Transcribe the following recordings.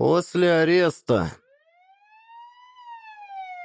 После ареста.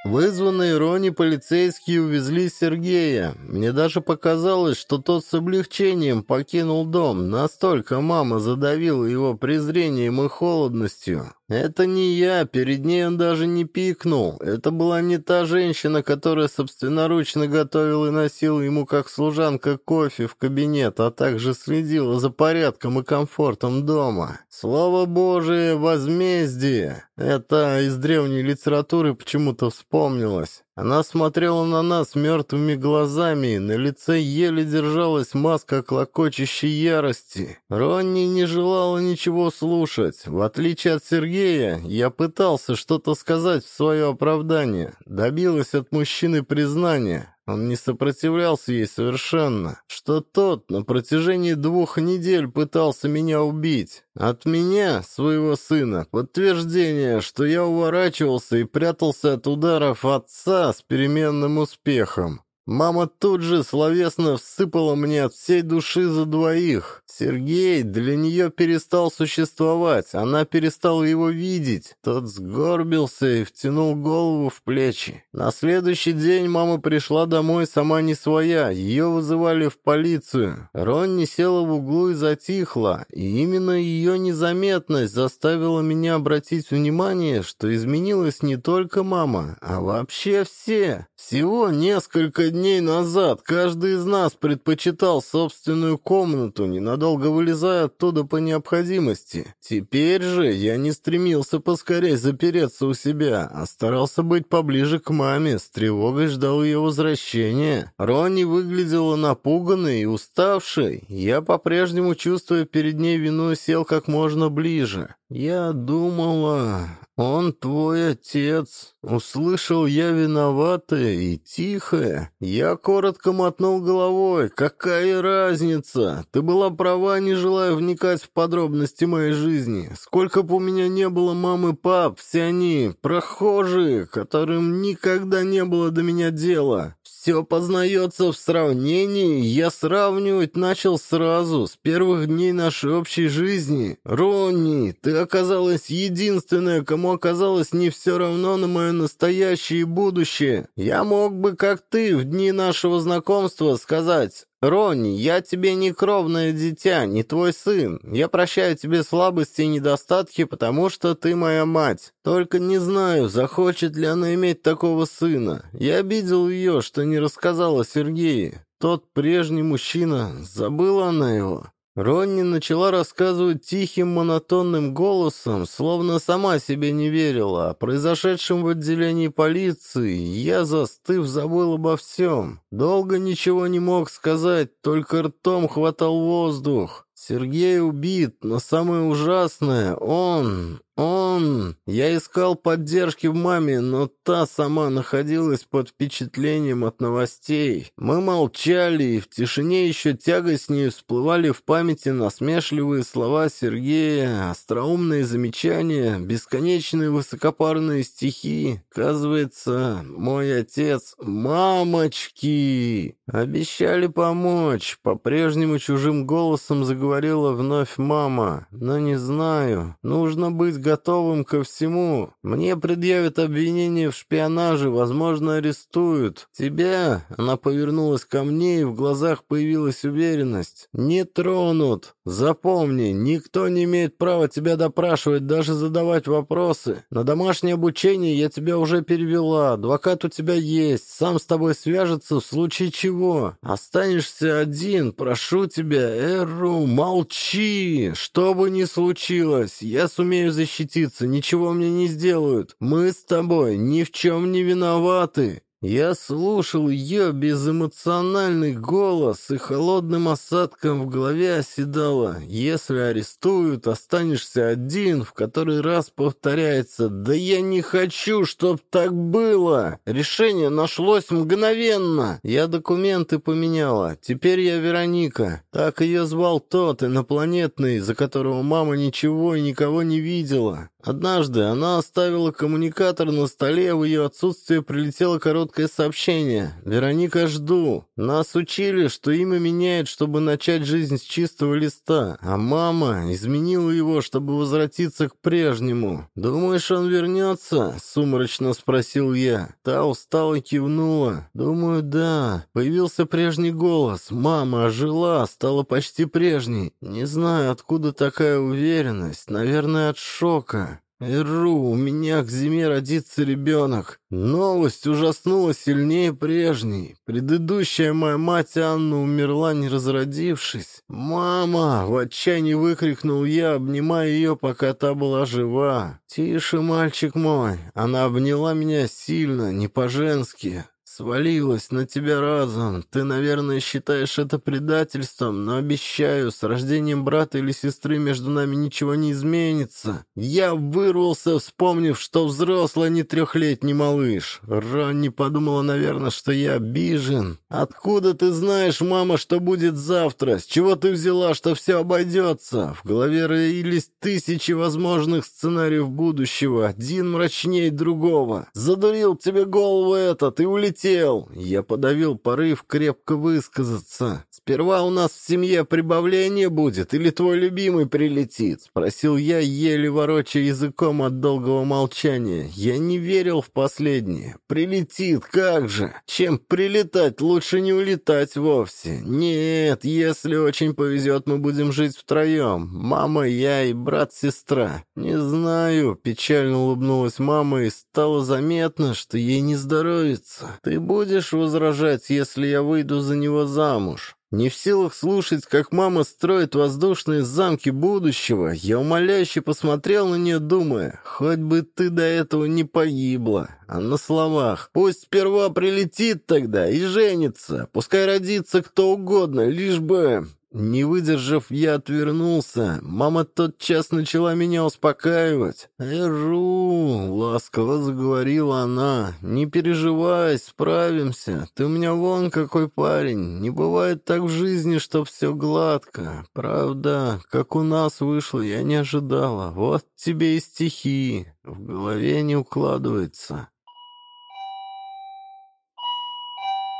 Вызванные Рони полицейские увезли Сергея. Мне даже показалось, что тот с облегчением покинул дом. Настолько мама задавила его презрением и холодностью. Это не я, перед ней он даже не пикнул. Это была не та женщина, которая собственноручно готовила и носила ему как служанка кофе в кабинет, а также следила за порядком и комфортом дома. Слово Божие, возмездие. Это из древней литературы почему-то вспомнилось. Она смотрела на нас мертвыми глазами, на лице еле держалась маска клокочущей ярости. Ронни не желала ничего слушать. В отличие от Сергея, я пытался что-то сказать в свое оправдание. Добилась от мужчины признания. Он не сопротивлялся ей совершенно, что тот на протяжении двух недель пытался меня убить. От меня, своего сына, подтверждение, что я уворачивался и прятался от ударов отца с переменным успехом. Мама тут же словесно всыпала мне от всей души за двоих. Сергей для нее перестал существовать, она перестала его видеть. Тот сгорбился и втянул голову в плечи. На следующий день мама пришла домой сама не своя, ее вызывали в полицию. Ронни села в углу и затихла, и именно ее незаметность заставила меня обратить внимание, что изменилась не только мама, а вообще все. Всего несколько дней назад каждый из нас предпочитал собственную комнату, ненадолго вылезая оттуда по необходимости. Теперь же я не стремился поскорей запереться у себя, а старался быть поближе к маме, с тревогой ждал ее возвращения. Ронни выглядела напуганной и уставшей. Я по-прежнему, чувствуя перед ней вину, сел как можно ближе. «Я думала, он твой отец». Услышал я виноватое и тихое. Я коротко мотнул головой. «Какая разница? Ты была права, не желая вникать в подробности моей жизни. Сколько бы у меня не было мам и пап, все они прохожие, которым никогда не было до меня дела. Все познается в сравнении, я сравнивать начал сразу, с первых дней нашей общей жизни. Ронни, ты оказалась единственная, кому оказалось не все равно на мое настоящее и будущее. Я мог бы, как ты, в дни нашего знакомства сказать «Ронни, я тебе не кровное дитя, не твой сын. Я прощаю тебе слабости и недостатки, потому что ты моя мать. Только не знаю, захочет ли она иметь такого сына. Я обидел ее, что не рассказала Сергею. Тот прежний мужчина, забыла она его». Ронни начала рассказывать тихим монотонным голосом, словно сама себе не верила. О произошедшем в отделении полиции я, застыв, забыл обо всем. Долго ничего не мог сказать, только ртом хватал воздух. Сергей убит, но самое ужасное, он, он... Я искал поддержки в маме, но та сама находилась под впечатлением от новостей. Мы молчали, и в тишине еще тягостнее всплывали в памяти насмешливые слова Сергея, остроумные замечания, бесконечные высокопарные стихи. Оказывается, мой отец... Мамочки! Обещали помочь. По-прежнему чужим голосом заговорила вновь мама. Но не знаю, нужно быть готовым ко всему. Мне предъявят обвинение в шпионаже, возможно, арестуют. Тебя, она повернулась ко мне, и в глазах появилась уверенность, не тронут. Запомни, никто не имеет права тебя допрашивать, даже задавать вопросы. На домашнее обучение я тебя уже перевела, адвокат у тебя есть, сам с тобой свяжется в случае чего. Останешься один, прошу тебя, Эру, молчи. Что бы ни случилось, я сумею защитить защититься, ничего мне не сделают. Мы с тобой ни в чем не виноваты. Я слушал ее безэмоциональный голос, и холодным осадком в голове оседало. Если арестуют, останешься один, в который раз повторяется. Да я не хочу, чтоб так было. Решение нашлось мгновенно. Я документы поменяла. Теперь я Вероника. Так ее звал тот, инопланетный, за которого мама ничего и никого не видела. Однажды она оставила коммуникатор на столе, в ее отсутствие прилетело короткое сообщение. «Вероника, жду. Нас учили, что имя меняет, чтобы начать жизнь с чистого листа, а мама изменила его, чтобы возвратиться к прежнему. Думаешь, он вернется?» — сумрачно спросил я. Та устало кивнула. «Думаю, да. Появился прежний голос. Мама ожила, стала почти прежней. Не знаю, откуда такая уверенность. Наверное, от шока. «Эру, у меня к зиме родится ребенок. Новость ужаснула сильнее прежней. Предыдущая моя мать Анна умерла, не разродившись. «Мама!» — в отчаянии выкрикнул я, обнимая ее, пока та была жива. «Тише, мальчик мой!» Она обняла меня сильно, не по-женски. Свалилась на тебя разом. Ты, наверное, считаешь это предательством, но обещаю, с рождением брата или сестры между нами ничего не изменится. Я вырвался, вспомнив, что взрослый, а не трехлетний малыш. Ронни подумала, наверное, что я обижен. Откуда ты знаешь, мама, что будет завтра? С чего ты взяла, что все обойдется? В голове роились тысячи возможных сценариев будущего, один мрачнее другого. Задурил тебе голову этот и улетел хотел. Я подавил порыв крепко высказаться. «Сперва у нас в семье прибавление будет, или твой любимый прилетит?» Спросил я, еле ворочая языком от долгого молчания. Я не верил в последнее. «Прилетит, как же! Чем прилетать, лучше не улетать вовсе. Нет, если очень повезет, мы будем жить втроем. Мама, я и брат-сестра. Не знаю». Печально улыбнулась мама, и стало заметно, что ей не здоровится. «Ты будешь возражать, если я выйду за него замуж?» Не в силах слушать, как мама строит воздушные замки будущего, я умоляюще посмотрел на нее, думая, хоть бы ты до этого не погибла. А на словах, пусть сперва прилетит тогда и женится, пускай родится кто угодно, лишь бы... Не выдержав, я отвернулся. Мама тотчас начала меня успокаивать. «Эру!» — ласково заговорила она. «Не переживай, справимся. Ты у меня вон какой парень. Не бывает так в жизни, что все гладко. Правда, как у нас вышло, я не ожидала. Вот тебе и стихи. В голове не укладывается».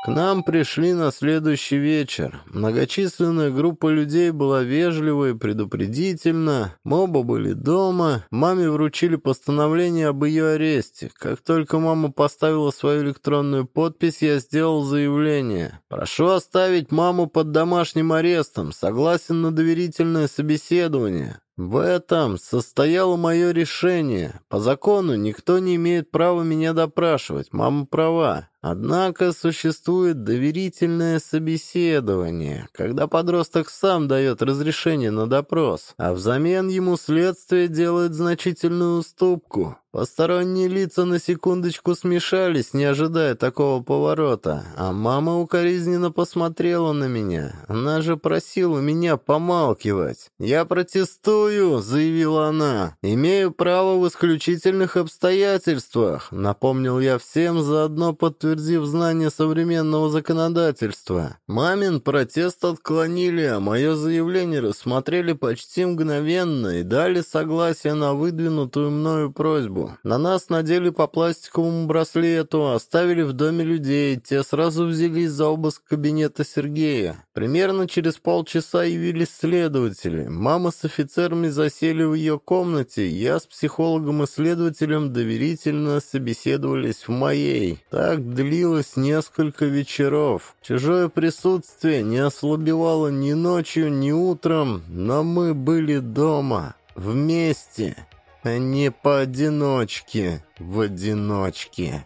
К нам пришли на следующий вечер. Многочисленная группа людей была вежлива и предупредительна. Мы оба были дома. Маме вручили постановление об ее аресте. Как только мама поставила свою электронную подпись, я сделал заявление. «Прошу оставить маму под домашним арестом. Согласен на доверительное собеседование». В этом состояло мое решение. По закону никто не имеет права меня допрашивать. Мама права. Однако существует доверительное собеседование, когда подросток сам дает разрешение на допрос, а взамен ему следствие делает значительную уступку. Посторонние лица на секундочку смешались, не ожидая такого поворота, а мама укоризненно посмотрела на меня. Она же просила меня помалкивать. «Я протестую», — заявила она. «Имею право в исключительных обстоятельствах», — напомнил я всем, заодно подтвердив знание современного законодательства. Мамин протест отклонили, а мое заявление рассмотрели почти мгновенно и дали согласие на выдвинутую мною просьбу. На нас надели по пластиковому браслету, оставили в доме людей. Те сразу взялись за обыск кабинета Сергея. Примерно через полчаса явились следователи. Мама с офицерами засели в ее комнате. Я с психологом и следователем доверительно собеседовались в моей. Так длилось несколько вечеров. Чужое присутствие не ослабевало ни ночью, ни утром, но мы были дома. Вместе а не поодиночке в одиночке.